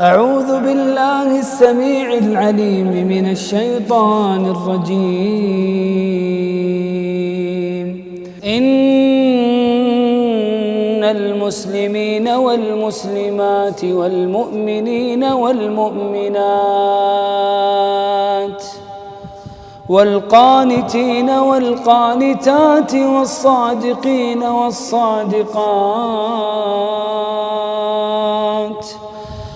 أعوذ بالله السميع العليم من الشيطان الرجيم. إن المسلمين والمسلمات والمؤمنين والمؤمنات والقانتين والقانتات والصادقين والصادقات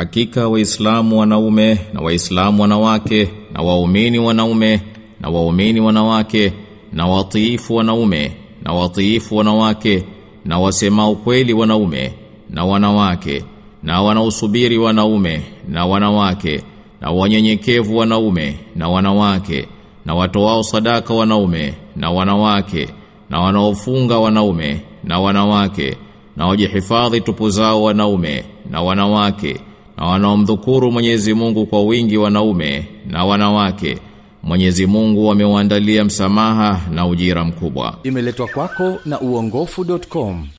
Hakika waislamu wanaume na waislamu wanawake na waumini wanaume na waumini wanawake na watiifu wanaume na watiifu wanawake na wasema ukweli wanaume na wanawake na wanaosubiri wanaume na wanawake na wanyenyekevu wanaume na wanawake na watoao sadaka wanaume na wanawake na wanaofunga wanaume na wanawake na wajihifadhi tupu zao wanaume na wanawake na wanaomdhukuru Mwenyezi Mungu kwa wingi wanaume na wanawake Mwenyezi Mungu amewaandalia msamaha na ujira mkubwa Imeletwa kwako na uongofu.com.